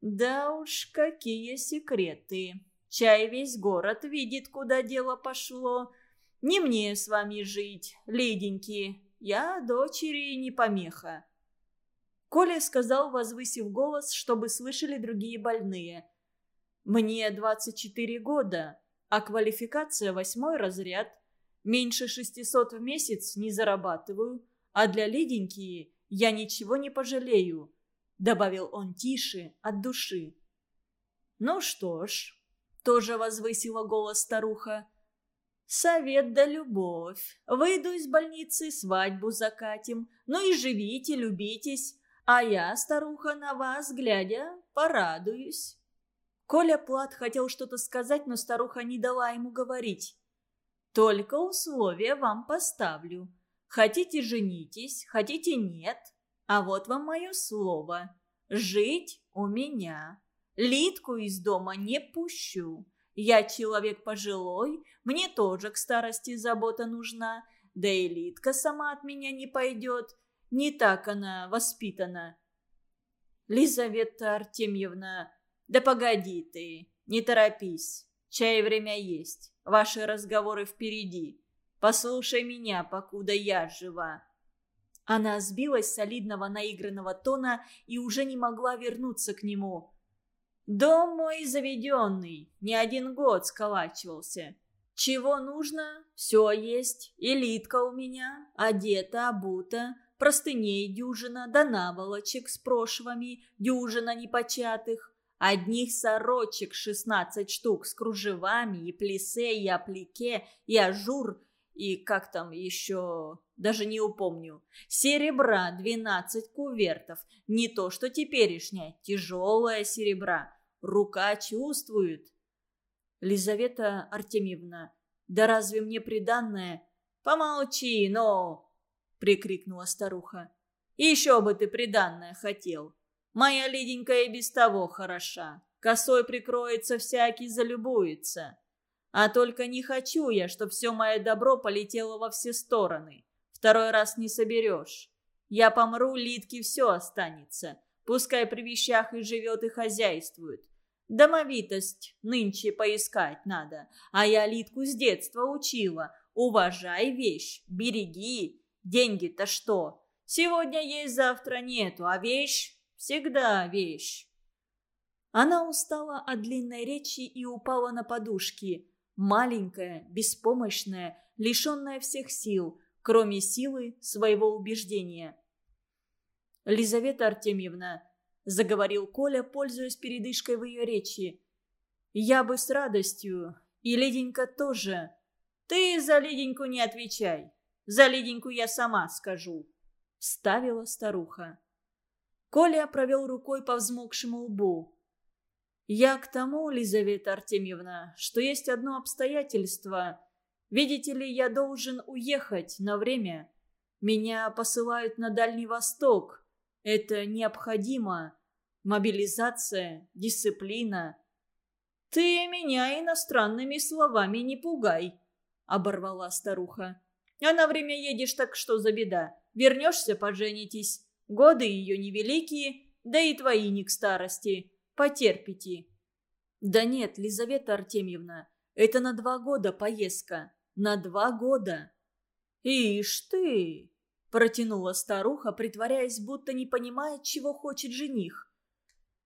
«Да уж, какие секреты! Чай весь город видит, куда дело пошло. Не мне с вами жить, леденькие. Я дочери не помеха». Коля сказал, возвысив голос, чтобы слышали другие больные. «Мне 24 года а квалификация восьмой разряд. Меньше 600 в месяц не зарабатываю, а для Лиденьки я ничего не пожалею», — добавил он тише, от души. «Ну что ж», — тоже возвысила голос старуха, — «совет да любовь. Выйду из больницы, свадьбу закатим. Ну и живите, любитесь, а я, старуха, на вас, глядя, порадуюсь». Коля Плат хотел что-то сказать, но старуха не дала ему говорить. «Только условия вам поставлю. Хотите – женитесь, хотите – нет. А вот вам мое слово. Жить у меня. Литку из дома не пущу. Я человек пожилой, мне тоже к старости забота нужна. Да и Литка сама от меня не пойдет. Не так она воспитана». «Лизавета Артемьевна, «Да погоди ты, не торопись. Чай время есть. Ваши разговоры впереди. Послушай меня, покуда я жива». Она сбилась с солидного наигранного тона и уже не могла вернуться к нему. «Дом мой заведенный, не один год сколачивался. Чего нужно? Все есть. Элитка у меня, одета, обута, простыней дюжина, да наволочек с прошвами, дюжина непочатых. Одних сорочек шестнадцать штук с кружевами и плиссе, и аплике, и ажур, и как там еще, даже не упомню. Серебра двенадцать кувертов, не то что теперешняя, тяжелая серебра. Рука чувствует. Лизавета Артемьевна, да разве мне приданное? Помолчи, но... прикрикнула старуха. Еще бы ты приданное хотел. Моя леденькая и без того хороша. Косой прикроется, всякий залюбуется. А только не хочу я, чтоб все мое добро полетело во все стороны. Второй раз не соберешь. Я помру, Литке все останется. Пускай при вещах и живет, и хозяйствует. Домовитость нынче поискать надо. А я Литку с детства учила. Уважай вещь, береги. Деньги-то что? Сегодня есть, завтра нету, а вещь всегда вещь. Она устала от длинной речи и упала на подушки. Маленькая, беспомощная, лишенная всех сил, кроме силы своего убеждения. «Лизавета Артемьевна», — заговорил Коля, пользуясь передышкой в ее речи, — «я бы с радостью, и Леденька тоже. Ты за Леденьку не отвечай. За Леденьку я сама скажу», — вставила старуха. Коля провел рукой по взмокшему лбу. «Я к тому, Лизавета Артемьевна, что есть одно обстоятельство. Видите ли, я должен уехать на время. Меня посылают на Дальний Восток. Это необходимо. Мобилизация, дисциплина». «Ты меня иностранными словами не пугай», — оборвала старуха. «А на время едешь, так что за беда? Вернешься, поженитесь. Годы ее невеликие, да и твои не к старости. Потерпите». «Да нет, Лизавета Артемьевна, это на два года поездка. На два года». «Ишь ты!» – протянула старуха, притворяясь, будто не понимает, чего хочет жених.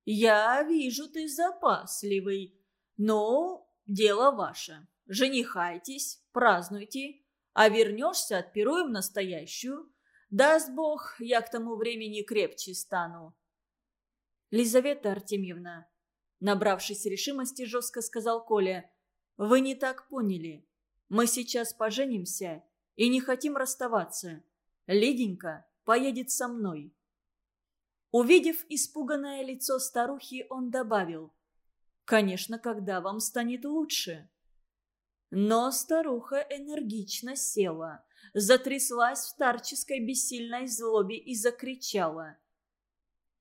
«Я вижу, ты запасливый. Но дело ваше. Женихайтесь, празднуйте, а вернешься, отпируем настоящую. Даст Бог, я к тому времени крепче стану. Лизавета Артемьевна, набравшись решимости, жестко сказал Коля, вы не так поняли. Мы сейчас поженимся и не хотим расставаться. Леденька поедет со мной. Увидев испуганное лицо старухи, он добавил, «Конечно, когда вам станет лучше». Но старуха энергично села, затряслась в старческой бессильной злобе и закричала.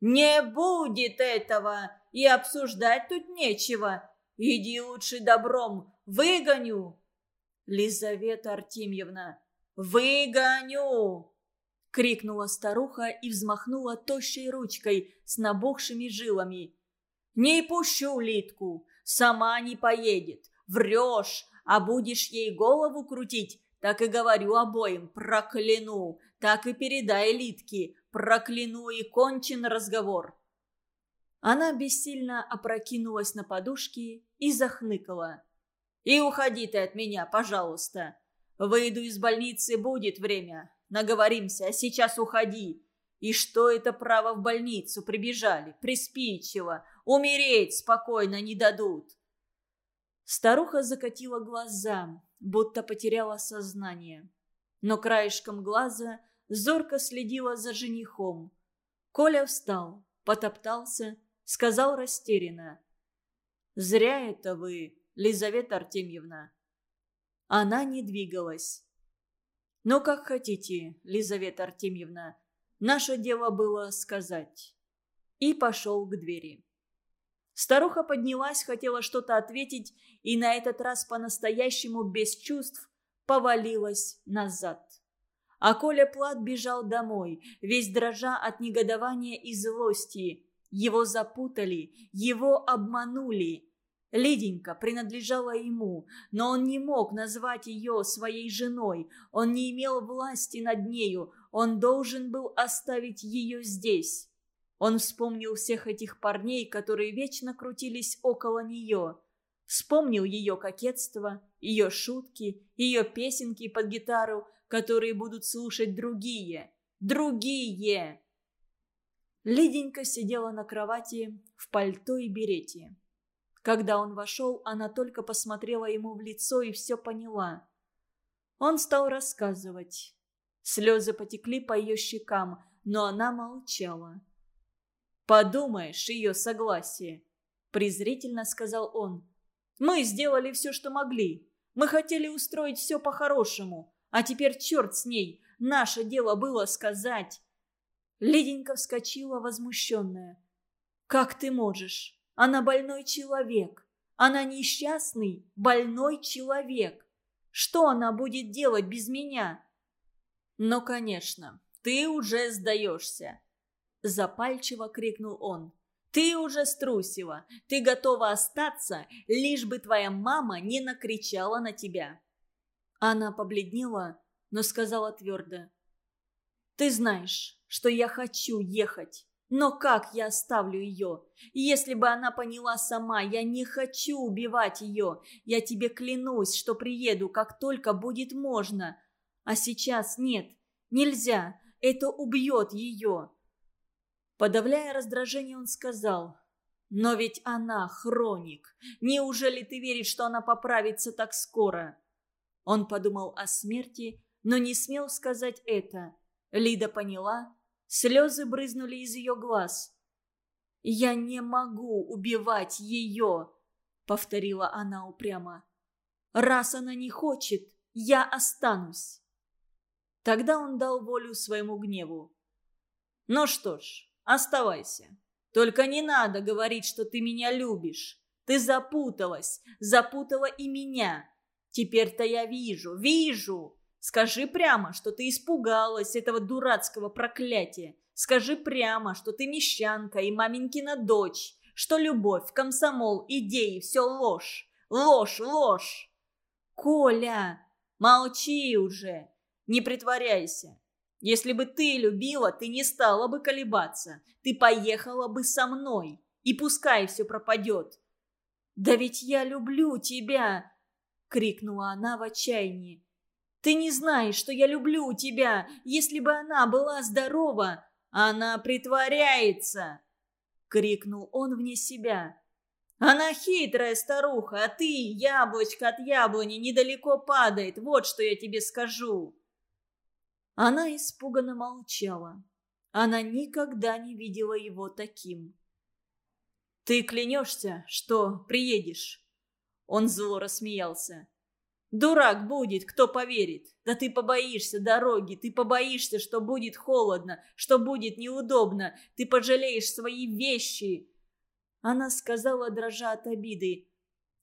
«Не будет этого! И обсуждать тут нечего! Иди лучше добром, выгоню!» «Лизавета Артемьевна, выгоню!» крикнула старуха и взмахнула тощей ручкой с набухшими жилами. «Не пущу Литку, сама не поедет, врешь, а будешь ей голову крутить, так и говорю обоим, прокляну, так и передай Литке, прокляну и кончен разговор». Она бессильно опрокинулась на подушки и захныкала. «И уходи ты от меня, пожалуйста. Выйду из больницы, будет время. Наговоримся, а сейчас уходи. И что это право в больницу прибежали, приспичило. Умереть спокойно не дадут. Старуха закатила глаза, будто потеряла сознание. Но краешком глаза зорко следила за женихом. Коля встал, потоптался, сказал растерянно. «Зря это вы, Лизавета Артемьевна». Она не двигалась. «Ну, как хотите, Лизавета Артемьевна. Наше дело было сказать». И пошел к двери. Старуха поднялась, хотела что-то ответить, и на этот раз по-настоящему без чувств повалилась назад. А Коля Плат бежал домой, весь дрожа от негодования и злости. Его запутали, его обманули. Лиденька принадлежала ему, но он не мог назвать ее своей женой, он не имел власти над нею, он должен был оставить ее здесь. Он вспомнил всех этих парней, которые вечно крутились около нее. Вспомнил ее кокетство, ее шутки, ее песенки под гитару, которые будут слушать другие. Другие! Лиденька сидела на кровати в пальто и берете. Когда он вошел, она только посмотрела ему в лицо и все поняла. Он стал рассказывать. Слезы потекли по ее щекам, но она молчала. «Подумаешь, ее согласие», – презрительно сказал он. «Мы сделали все, что могли. Мы хотели устроить все по-хорошему. А теперь черт с ней. Наше дело было сказать». Леденька вскочила, возмущенная. «Как ты можешь? Она больной человек. Она несчастный, больной человек. Что она будет делать без меня? Ну, конечно, ты уже сдаешься. Запальчиво крикнул он. Ты уже струсила. Ты готова остаться, лишь бы твоя мама не накричала на тебя. Она побледнела, но сказала твердо. Ты знаешь, что я хочу ехать. Но как я оставлю ее? Если бы она поняла сама, я не хочу убивать ее. Я тебе клянусь, что приеду, как только будет можно. А сейчас нет, нельзя, это убьет ее. Подавляя раздражение, он сказал, «Но ведь она хроник. Неужели ты веришь, что она поправится так скоро?» Он подумал о смерти, но не смел сказать это. Лида поняла, Слезы брызнули из ее глаз. «Я не могу убивать ее!» — повторила она упрямо. «Раз она не хочет, я останусь!» Тогда он дал волю своему гневу. «Ну что ж, оставайся. Только не надо говорить, что ты меня любишь. Ты запуталась, запутала и меня. Теперь-то я вижу, вижу, Скажи прямо, что ты испугалась этого дурацкого проклятия. Скажи прямо, что ты мещанка и маменькина дочь, что любовь, комсомол, идеи – все ложь. Ложь, ложь. Коля, молчи уже, не притворяйся. Если бы ты любила, ты не стала бы колебаться. Ты поехала бы со мной, и пускай все пропадет. «Да ведь я люблю тебя!» — крикнула она в отчаянии. Ты не знаешь, что я люблю тебя. Если бы она была здорова, она притворяется!» Крикнул он вне себя. «Она хитрая старуха, а ты, яблочко от яблони, недалеко падает. Вот что я тебе скажу!» Она испуганно молчала. Она никогда не видела его таким. «Ты клянешься, что приедешь?» Он зло рассмеялся. Дурак будет, кто поверит. Да ты побоишься дороги, ты побоишься, что будет холодно, что будет неудобно, ты пожалеешь свои вещи. Она сказала, дрожа от обиды.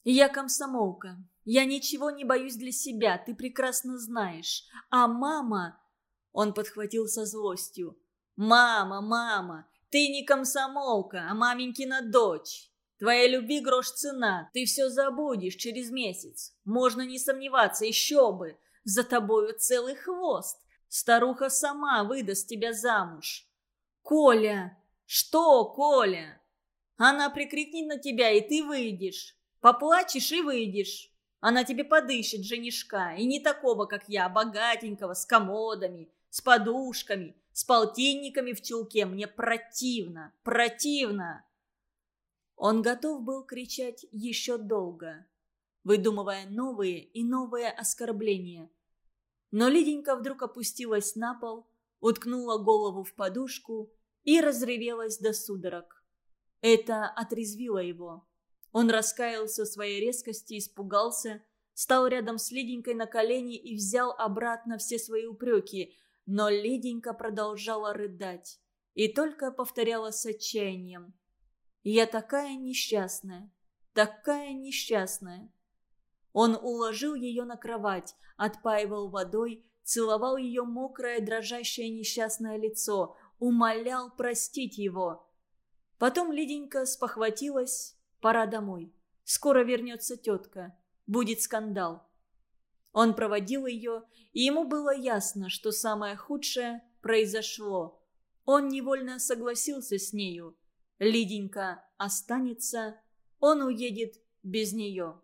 «Я комсомолка. Я ничего не боюсь для себя, ты прекрасно знаешь. А мама...» Он подхватил со злостью. «Мама, мама, ты не комсомолка, а маменькина дочь. Твоя любви грош цена, ты все забудешь через месяц. Можно не сомневаться, еще бы. За тобою целый хвост. Старуха сама выдаст тебя замуж. Коля! Что, Коля? Она прикрикнет на тебя, и ты выйдешь. Поплачешь и выйдешь. Она тебе подыщет женишка, и не такого, как я, богатенького, с комодами, с подушками, с полтинниками в чулке. Мне противно, противно. Он готов был кричать еще долго, выдумывая новые и новые оскорбления. Но Лиденька вдруг опустилась на пол, уткнула голову в подушку и разревелась до судорог. Это отрезвило его. Он раскаялся в своей резкости, испугался, стал рядом с Лиденькой на колени и взял обратно все свои упреки, но Лиденька продолжала рыдать и только повторяла с отчаянием. Я такая несчастная, такая несчастная. Он уложил ее на кровать, отпаивал водой, целовал ее мокрое, дрожащее несчастное лицо, умолял простить его. Потом Лиденька спохватилась, пора домой. Скоро вернется тетка, будет скандал. Он проводил ее, и ему было ясно, что самое худшее произошло. Он невольно согласился с нею. Лиденька останется, он уедет без нее.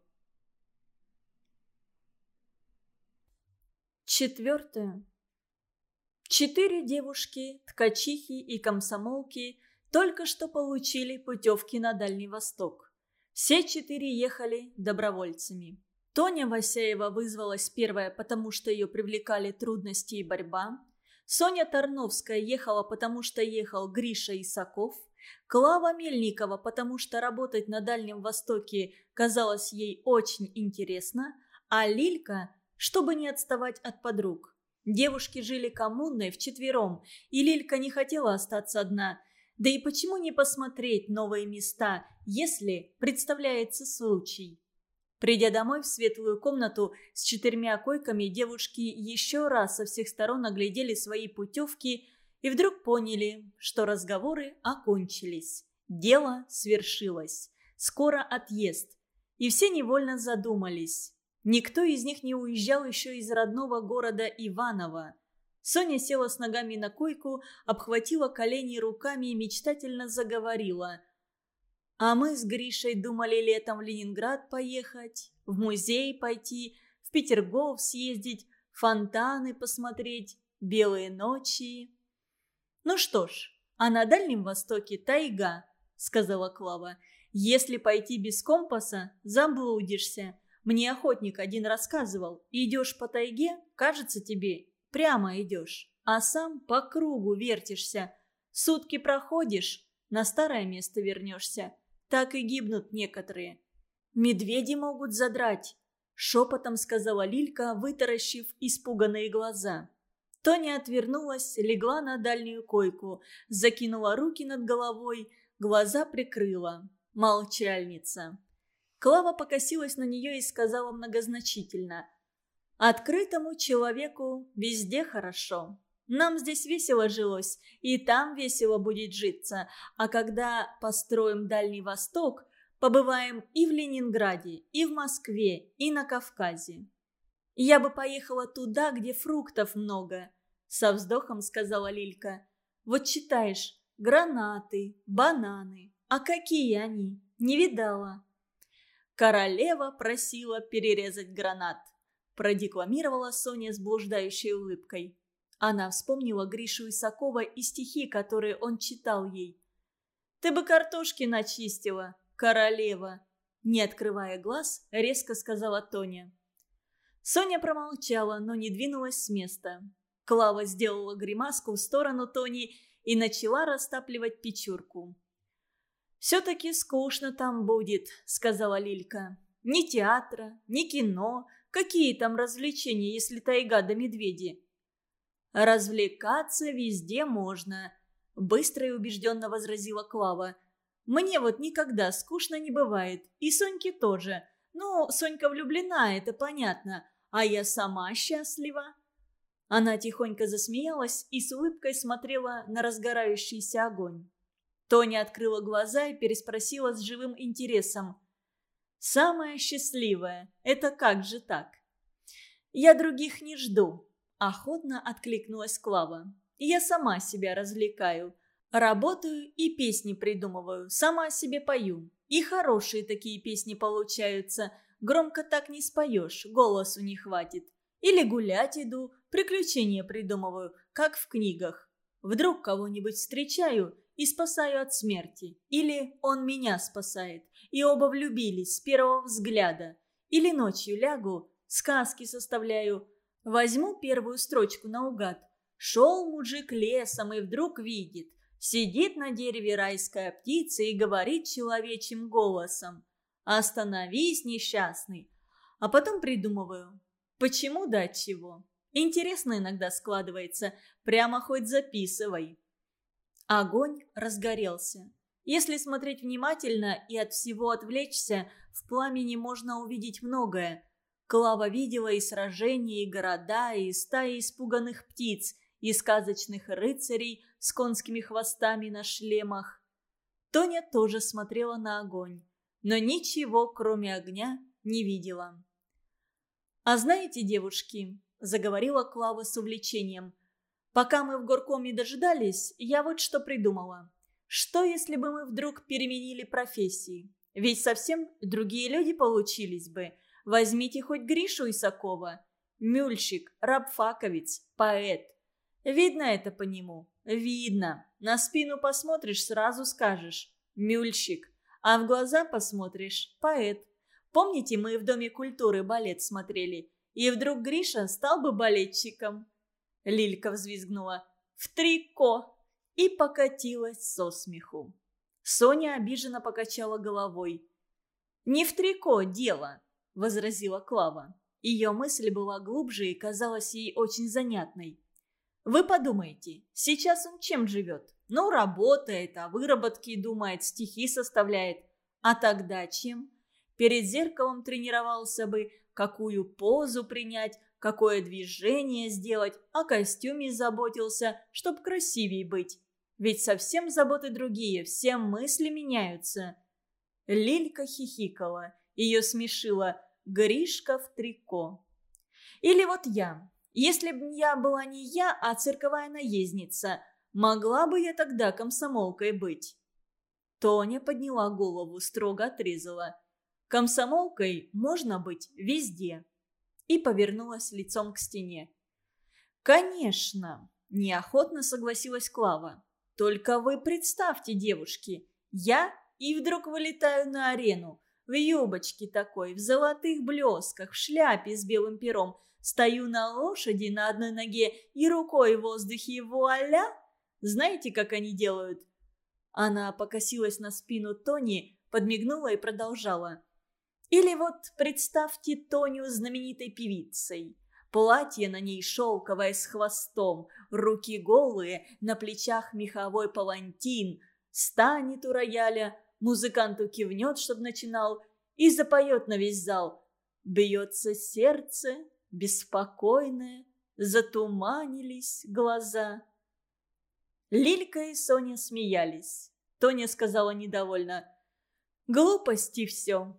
Четвертое. Четыре девушки, ткачихи и комсомолки только что получили путевки на Дальний Восток. Все четыре ехали добровольцами. Тоня Васяева вызвалась первая, потому что ее привлекали трудности и борьба. Соня Тарновская ехала, потому что ехал Гриша Исаков. Клава Мельникова, потому что работать на Дальнем Востоке казалось ей очень интересно, а Лилька, чтобы не отставать от подруг. Девушки жили коммунной вчетвером, и Лилька не хотела остаться одна. Да и почему не посмотреть новые места, если представляется случай? Придя домой в светлую комнату с четырьмя койками, девушки еще раз со всех сторон оглядели свои путевки и вдруг поняли, что разговоры окончились. Дело свершилось. Скоро отъезд. И все невольно задумались. Никто из них не уезжал еще из родного города Иваново. Соня села с ногами на койку, обхватила колени руками и мечтательно заговорила. «А мы с Гришей думали летом в Ленинград поехать, в музей пойти, в Петергоф съездить, фонтаны посмотреть, белые ночи». «Ну что ж, а на Дальнем Востоке тайга», — сказала Клава. «Если пойти без компаса, заблудишься. Мне охотник один рассказывал. Идешь по тайге, кажется тебе, прямо идешь, а сам по кругу вертишься. Сутки проходишь, на старое место вернешься. Так и гибнут некоторые. Медведи могут задрать», — шепотом сказала Лилька, вытаращив испуганные глаза. Тоня отвернулась, легла на дальнюю койку, закинула руки над головой, глаза прикрыла. Молчальница. Клава покосилась на нее и сказала многозначительно. «Открытому человеку везде хорошо. Нам здесь весело жилось, и там весело будет житься. А когда построим Дальний Восток, побываем и в Ленинграде, и в Москве, и на Кавказе. Я бы поехала туда, где фруктов много. Со вздохом сказала Лилька. Вот читаешь, гранаты, бананы. А какие они? Не видала. Королева просила перерезать гранат. Продекламировала Соня с блуждающей улыбкой. Она вспомнила Гришу Исакова и стихи, которые он читал ей. «Ты бы картошки начистила, королева!» Не открывая глаз, резко сказала Тоня. Соня промолчала, но не двинулась с места. Клава сделала гримаску в сторону Тони и начала растапливать печурку. «Все-таки скучно там будет», — сказала Лилька. «Ни театра, ни кино, Какие там развлечения, если тайга да медведи? Развлекаться везде можно, быстро и убежденно возразила Клава. Мне вот никогда скучно не бывает, и Соньке тоже. Ну, Сонька влюблена, это понятно, а я сама счастлива. Она тихонько засмеялась и с улыбкой смотрела на разгорающийся огонь. Тоня открыла глаза и переспросила с живым интересом. «Самое счастливое – это как же так?» «Я других не жду», – охотно откликнулась Клава. «Я сама себя развлекаю. Работаю и песни придумываю, сама себе пою. И хорошие такие песни получаются. Громко так не споешь, голосу не хватит. Или гулять иду, приключения придумываю, как в книгах. Вдруг кого-нибудь встречаю и спасаю от смерти. Или он меня спасает, и оба влюбились с первого взгляда. Или ночью лягу, сказки составляю. Возьму первую строчку наугад. Шел мужик лесом и вдруг видит. Сидит на дереве райская птица и говорит человечьим голосом. «Остановись, несчастный!» А потом придумываю. Почему да чего? Интересно иногда складывается. Прямо хоть записывай. Огонь разгорелся. Если смотреть внимательно и от всего отвлечься, в пламени можно увидеть многое. Клава видела и сражения, и города, и стаи испуганных птиц, и сказочных рыцарей с конскими хвостами на шлемах. Тоня тоже смотрела на огонь, но ничего, кроме огня, не видела. «А знаете, девушки», — заговорила Клава с увлечением, «пока мы в горкоме дожидались, я вот что придумала. Что, если бы мы вдруг переменили профессии? Ведь совсем другие люди получились бы. Возьмите хоть Гришу Исакова. Мюльщик, рабфаковец, поэт. Видно это по нему. Видно. На спину посмотришь, сразу скажешь. Мюльщик. А в глаза посмотришь. Поэт. Помните, мы в Доме культуры балет смотрели? И вдруг Гриша стал бы балетчиком. Лилька взвизгнула. В трико. И покатилась со смеху. Соня обиженно покачала головой. «Не в трико дело», — возразила Клава. Ее мысль была глубже и казалась ей очень занятной. Вы подумайте, сейчас он чем живет? Ну, работает, о выработке думает, стихи составляет. А тогда чем? Перед зеркалом тренировался бы, какую позу принять, какое движение сделать, о костюме заботился, чтоб красивее быть. Ведь совсем заботы другие, все мысли меняются. Лилька хихикала, ее смешила Гришка в трико. Или вот я, если б я была не я, а цирковая наездница, могла бы я тогда комсомолкой быть?» Тоня подняла голову, строго отрезала. «Комсомолкой можно быть везде». И повернулась лицом к стене. «Конечно!» – неохотно согласилась Клава. «Только вы представьте, девушки, я и вдруг вылетаю на арену, в юбочке такой, в золотых блесках, в шляпе с белым пером, Стою на лошади на одной ноге и рукой в воздухе вуаля. Знаете, как они делают?» Она покосилась на спину Тони, подмигнула и продолжала. «Или вот представьте Тоню знаменитой певицей. Платье на ней шелковое с хвостом, руки голые, на плечах меховой палантин. Станет у рояля, музыканту кивнет, чтоб начинал, и запоет на весь зал. Бьется сердце, беспокойная, затуманились глаза. Лилька и Соня смеялись. Тоня сказала недовольно. «Глупости все.